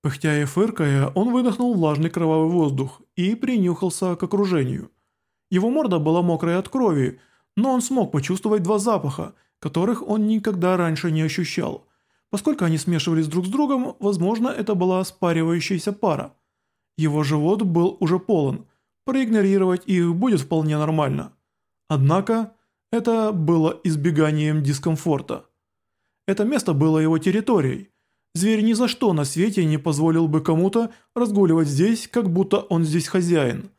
Пыхтя и фыркая, он выдохнул влажный кровавый воздух и принюхался к окружению. Его морда была мокрая от крови, но он смог почувствовать два запаха, которых он никогда раньше не ощущал. Поскольку они смешивались друг с другом, возможно, это была спаривающаяся пара. Его живот был уже полон, проигнорировать их будет вполне нормально. Однако, это было избеганием дискомфорта. Это место было его территорией. Зверь ни за что на свете не позволил бы кому-то разгуливать здесь, как будто он здесь хозяин.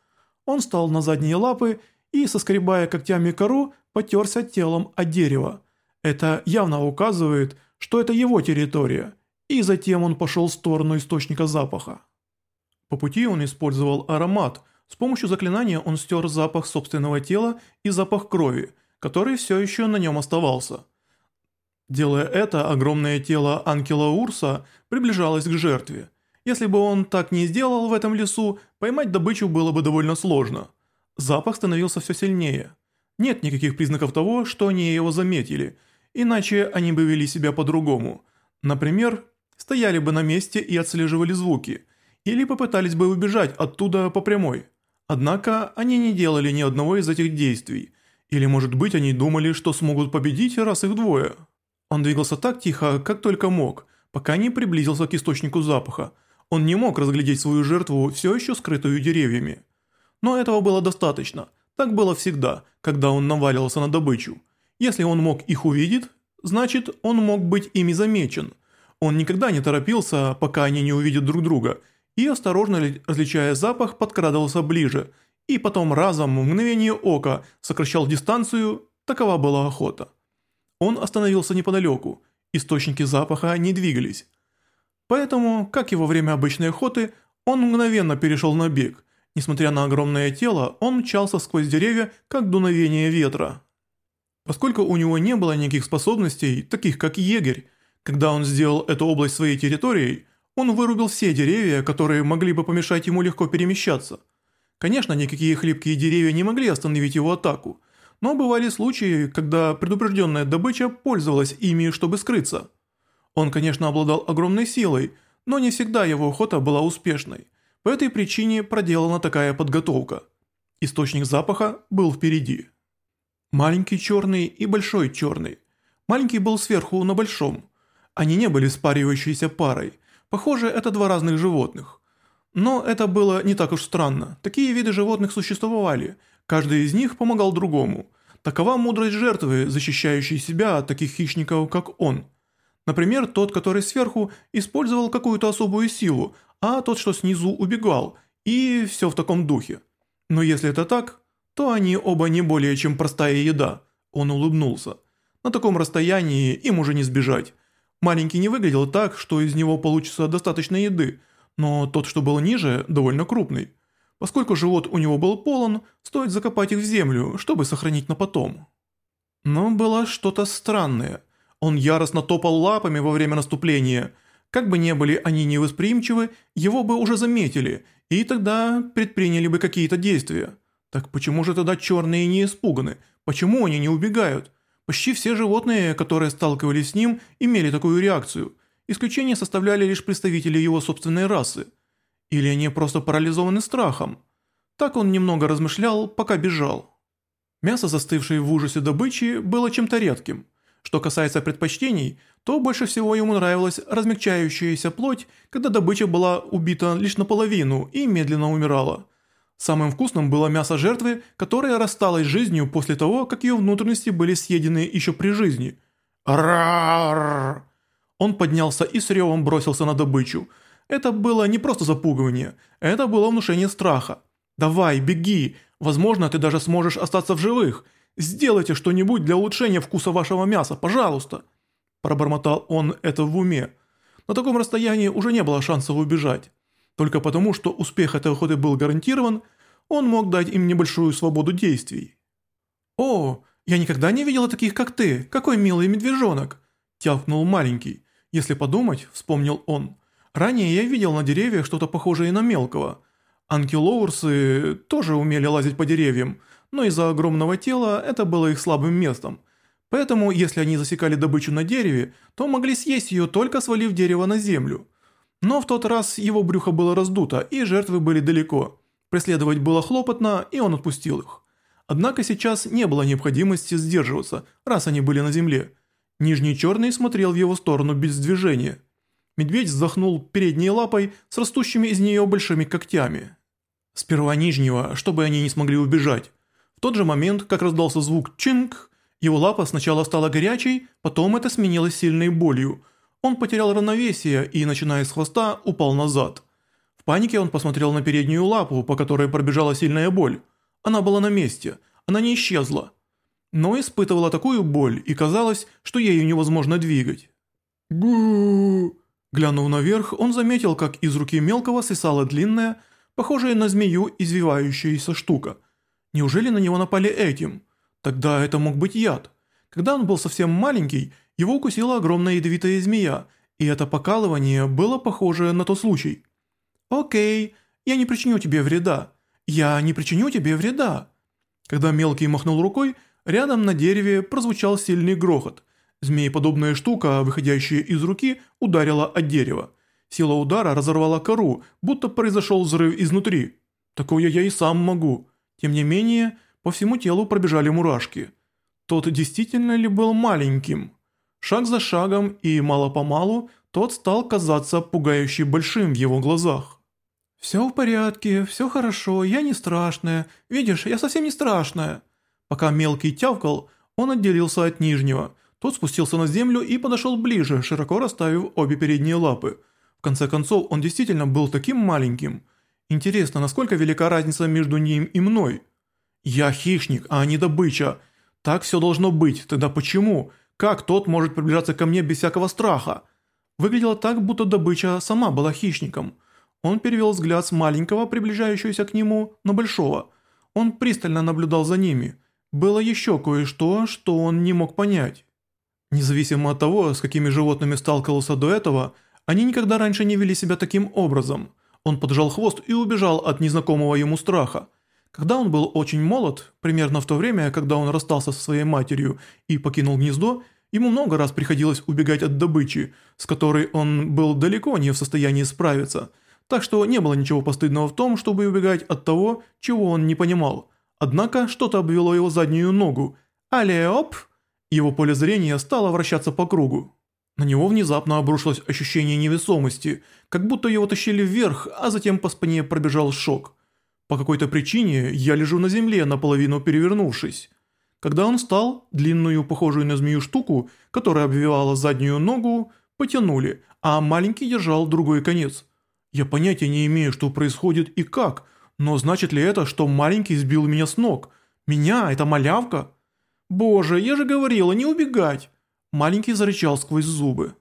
Он встал на задние лапы и, соскребая когтями кору, потерся телом от дерева. Это явно указывает, что это его территория, и затем он пошел в сторону источника запаха. По пути он использовал аромат, с помощью заклинания он стер запах собственного тела и запах крови, который все еще на нем оставался. Делая это, огромное тело Анкела Урса приближалось к жертве. Если бы он так не сделал в этом лесу, поймать добычу было бы довольно сложно. Запах становился все сильнее. Нет никаких признаков того, что они его заметили, иначе они бы вели себя по-другому. Например, стояли бы на месте и отслеживали звуки, или попытались бы убежать оттуда по прямой. Однако они не делали ни одного из этих действий, или может быть они думали, что смогут победить, раз их двое. Он двигался так тихо, как только мог, пока не приблизился к источнику запаха. Он не мог разглядеть свою жертву, все еще скрытую деревьями. Но этого было достаточно. Так было всегда, когда он наваливался на добычу. Если он мог их увидеть, значит он мог быть ими замечен. Он никогда не торопился, пока они не увидят друг друга, и осторожно различая запах, подкрадывался ближе, и потом разом в мгновение ока сокращал дистанцию, такова была охота. Он остановился неподалеку, источники запаха не двигались. Поэтому, как и во время обычной охоты, он мгновенно перешел на бег. Несмотря на огромное тело, он мчался сквозь деревья, как дуновение ветра. Поскольку у него не было никаких способностей, таких как егерь, когда он сделал эту область своей территорией, он вырубил все деревья, которые могли бы помешать ему легко перемещаться. Конечно, никакие хлипкие деревья не могли остановить его атаку, но бывали случаи, когда предупрежденная добыча пользовалась ими, чтобы скрыться. Он, конечно, обладал огромной силой, но не всегда его охота была успешной. По этой причине проделана такая подготовка. Источник запаха был впереди. Маленький черный и большой черный. Маленький был сверху на большом. Они не были спаривающейся парой. Похоже, это два разных животных. Но это было не так уж странно. Такие виды животных существовали – Каждый из них помогал другому. Такова мудрость жертвы, защищающей себя от таких хищников, как он. Например, тот, который сверху, использовал какую-то особую силу, а тот, что снизу, убегал, и все в таком духе. Но если это так, то они оба не более чем простая еда. Он улыбнулся. На таком расстоянии им уже не сбежать. Маленький не выглядел так, что из него получится достаточно еды, но тот, что был ниже, довольно крупный. Поскольку живот у него был полон, стоит закопать их в землю, чтобы сохранить на потом. Но было что-то странное. Он яростно топал лапами во время наступления. Как бы не были они невосприимчивы, его бы уже заметили, и тогда предприняли бы какие-то действия. Так почему же тогда черные не испуганы? Почему они не убегают? Почти все животные, которые сталкивались с ним, имели такую реакцию. Исключение составляли лишь представители его собственной расы – или они просто парализованы страхом? Так он немного размышлял, пока бежал. Мясо, застывшее в ужасе добычи, было чем-то редким. Что касается предпочтений, то больше всего ему нравилась размягчающаяся плоть, когда добыча была убита лишь наполовину и медленно умирала. Самым вкусным было мясо жертвы, которая рассталась с жизнью после того, как ее внутренности были съедены еще при жизни. Рар! Он поднялся и с ревом бросился на добычу – это было не просто запугивание, это было внушение страха. «Давай, беги, возможно, ты даже сможешь остаться в живых. Сделайте что-нибудь для улучшения вкуса вашего мяса, пожалуйста». Пробормотал он это в уме. На таком расстоянии уже не было шансов убежать. Только потому, что успех этой охоты был гарантирован, он мог дать им небольшую свободу действий. «О, я никогда не видела таких, как ты, какой милый медвежонок!» Тявкнул маленький. Если подумать, вспомнил он, Ранее я видел на деревьях что-то похожее на мелкого. Анкилоурсы тоже умели лазить по деревьям, но из-за огромного тела это было их слабым местом. Поэтому, если они засекали добычу на дереве, то могли съесть ее только свалив дерево на землю. Но в тот раз его брюхо было раздуто, и жертвы были далеко. Преследовать было хлопотно, и он отпустил их. Однако сейчас не было необходимости сдерживаться, раз они были на земле. Нижний черный смотрел в его сторону без движения. Медведь вздохнул передней лапой с растущими из нее большими когтями. Сперва нижнего, чтобы они не смогли убежать. В тот же момент, как раздался звук «чинг», его лапа сначала стала горячей, потом это сменилось сильной болью. Он потерял равновесие и, начиная с хвоста, упал назад. В панике он посмотрел на переднюю лапу, по которой пробежала сильная боль. Она была на месте, она не исчезла. Но испытывала такую боль, и казалось, что ею невозможно двигать. гу Глянув наверх, он заметил, как из руки мелкого свисала длинная, похожая на змею извивающаяся штука. Неужели на него напали этим? Тогда это мог быть яд. Когда он был совсем маленький, его укусила огромная ядовитая змея, и это покалывание было похоже на тот случай. «Окей, я не причиню тебе вреда. Я не причиню тебе вреда». Когда мелкий махнул рукой, рядом на дереве прозвучал сильный грохот. Змееподобная штука, выходящая из руки, ударила от дерева. Сила удара разорвала кору, будто произошел взрыв изнутри. Такое я и сам могу. Тем не менее, по всему телу пробежали мурашки. Тот действительно ли был маленьким? Шаг за шагом и мало-помалу тот стал казаться пугающе большим в его глазах. «Все в порядке, все хорошо, я не страшная. Видишь, я совсем не страшная». Пока мелкий тявкал, он отделился от нижнего. Тот спустился на землю и подошел ближе, широко расставив обе передние лапы. В конце концов, он действительно был таким маленьким. Интересно, насколько велика разница между ним и мной? «Я хищник, а не добыча. Так все должно быть. Тогда почему? Как тот может приближаться ко мне без всякого страха?» Выглядело так, будто добыча сама была хищником. Он перевел взгляд с маленького, приближающегося к нему, на большого. Он пристально наблюдал за ними. Было еще кое-что, что он не мог понять. Независимо от того, с какими животными сталкивался до этого, они никогда раньше не вели себя таким образом. Он поджал хвост и убежал от незнакомого ему страха. Когда он был очень молод, примерно в то время, когда он расстался со своей матерью и покинул гнездо, ему много раз приходилось убегать от добычи, с которой он был далеко не в состоянии справиться, так что не было ничего постыдного в том, чтобы убегать от того, чего он не понимал. Однако что-то обвело его заднюю ногу. «Алеоп!» Его поле зрения стало вращаться по кругу. На него внезапно обрушилось ощущение невесомости, как будто его тащили вверх, а затем по спине пробежал шок – по какой-то причине я лежу на земле, наполовину перевернувшись. Когда он встал, длинную, похожую на змею штуку, которая обвивала заднюю ногу, потянули, а маленький держал другой конец. Я понятия не имею, что происходит и как, но значит ли это, что маленький сбил меня с ног? Меня? Это малявка? Боже, я же говорила, не убегать! Маленький зарычал сквозь зубы.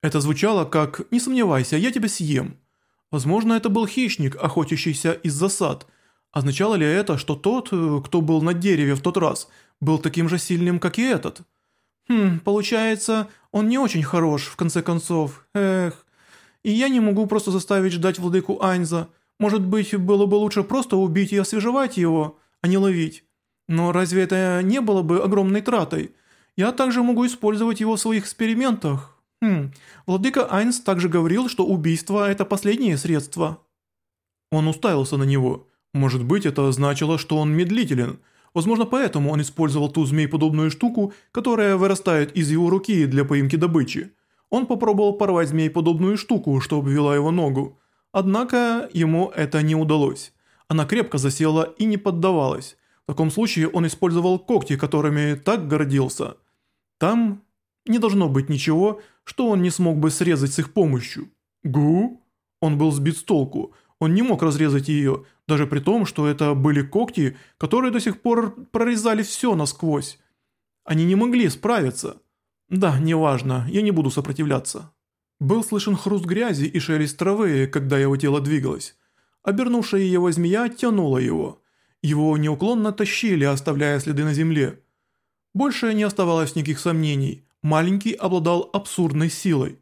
Это звучало как «Не сомневайся, я тебя съем». Возможно, это был хищник, охотящийся из засад. Означало ли это, что тот, э, кто был на дереве в тот раз, был таким же сильным, как и этот? Хм, получается, он не очень хорош, в конце концов. Эх. И я не могу просто заставить ждать владыку Айнза. Может быть, было бы лучше просто убить и освежевать его, а не ловить. Но разве это не было бы огромной тратой? Я также могу использовать его в своих экспериментах. Хм, владыка Айнс также говорил, что убийство – это последнее средство. Он уставился на него. Может быть, это значило, что он медлителен. Возможно, поэтому он использовал ту змей-подобную штуку, которая вырастает из его руки для поимки добычи. Он попробовал порвать змей-подобную штуку, что обвела его ногу. Однако ему это не удалось. Она крепко засела и не поддавалась. Таком случае он использовал когти, которыми так гордился. Там не должно быть ничего, что он не смог бы срезать с их помощью. Гу? Он был сбит с толку. Он не мог разрезать ее, даже при том, что это были когти, которые до сих пор прорезали все насквозь. Они не могли справиться. Да, неважно, я не буду сопротивляться. Был слышен хруст грязи и шелест травы, когда его тело двигалось. Обернувшая его змея тянула его. Его неуклонно тащили, оставляя следы на земле. Больше не оставалось никаких сомнений. Маленький обладал абсурдной силой.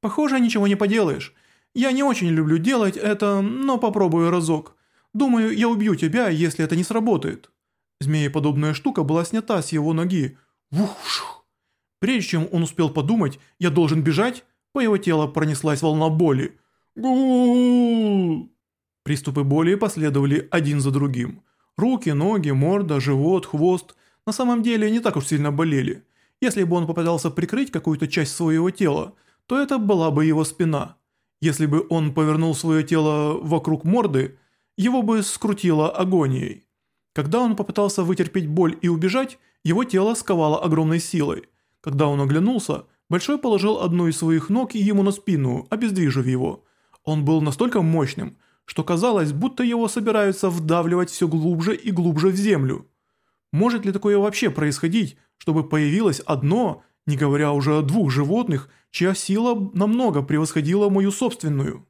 «Похоже, ничего не поделаешь. Я не очень люблю делать это, но попробую разок. Думаю, я убью тебя, если это не сработает». Змееподобная штука была снята с его ноги. Вух-шух. Прежде чем он успел подумать, я должен бежать, По его телу пронеслась волна боли. гу Приступы боли последовали один за другим. Руки, ноги, морда, живот, хвост на самом деле не так уж сильно болели. Если бы он попытался прикрыть какую-то часть своего тела, то это была бы его спина. Если бы он повернул свое тело вокруг морды, его бы скрутило агонией. Когда он попытался вытерпеть боль и убежать, его тело сковало огромной силой. Когда он оглянулся, Большой положил одну из своих ног ему на спину, обездвижив его. Он был настолько мощным, что казалось, будто его собираются вдавливать все глубже и глубже в землю. Может ли такое вообще происходить, чтобы появилось одно, не говоря уже о двух животных, чья сила намного превосходила мою собственную?